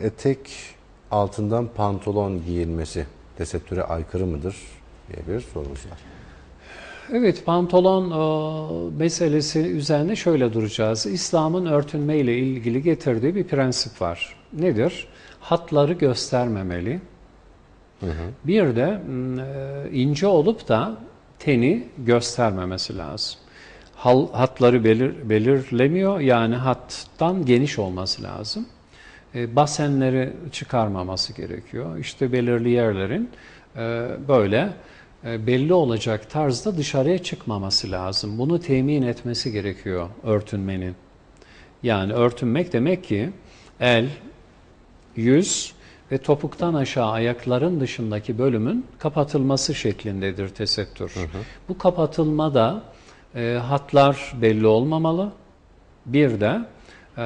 Etek altından pantolon giyilmesi tesettüre aykırı mıdır diye bir sorumuz. Evet, pantolon e, meselesi üzerine şöyle duracağız. İslam'ın örtünme ile ilgili getirdiği bir prensip var. Nedir? Hatları göstermemeli. Bir de e, ince olup da teni göstermemesi lazım. Hal, hatları belir, belirlemiyor yani hattan geniş olması lazım. E, basenleri çıkarmaması gerekiyor. İşte belirli yerlerin e, böyle belli olacak tarzda dışarıya çıkmaması lazım. Bunu temin etmesi gerekiyor örtünmenin. Yani örtünmek demek ki el, yüz ve topuktan aşağı ayakların dışındaki bölümün kapatılması şeklindedir tesettür. Bu kapatılmada e, hatlar belli olmamalı. Bir de e,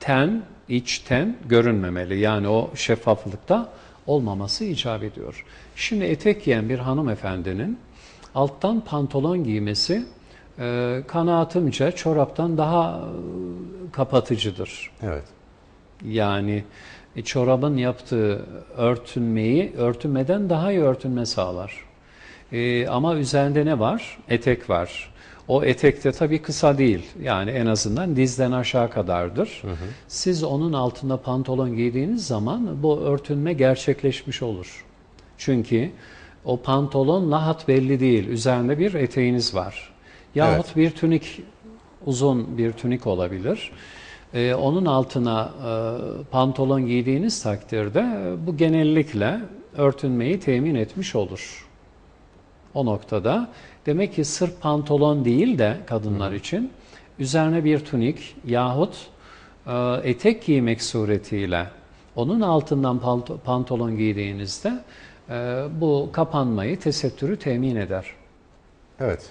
ten, iç ten görünmemeli. Yani o şeffaflıkta olmaması icap ediyor. Şimdi etek giyen bir hanımefendinin alttan pantolon giymesi e, kanaatimce çoraptan daha e, kapatıcıdır. Evet. Yani e, çorabın yaptığı örtünmeyi örtünmeden daha iyi örtünme sağlar. E, ama üzerinde ne var? Etek var. O etek de tabii kısa değil. Yani en azından dizden aşağı kadardır. Siz onun altında pantolon giydiğiniz zaman bu örtünme gerçekleşmiş olur. Çünkü o pantolonla hat belli değil. Üzerinde bir eteğiniz var. Yahut Evet. bir tünik, uzun bir tünik olabilir. Ee, onun altına e, pantolon giydiğiniz takdirde bu genellikle örtünmeyi temin etmiş olur. O noktada demek ki sırf pantolon değil de kadınlar için üzerine bir tunik yahut e, etek giymek suretiyle onun altından pantolon giydiğinizde e, bu kapanmayı, tesettürü temin eder. Evet.